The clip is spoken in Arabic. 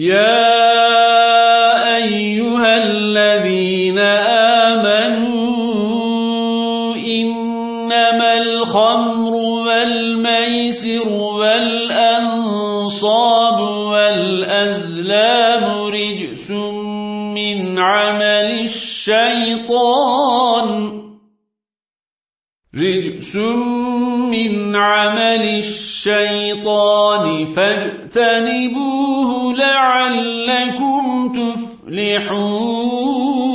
يا أيها الذين آمنوا إنما الخمر والميسر والأنصاب والأزلام رجس من عمل الشيطان رجس من عمل الشيطان فاجتنبوه لعلكم تفلحون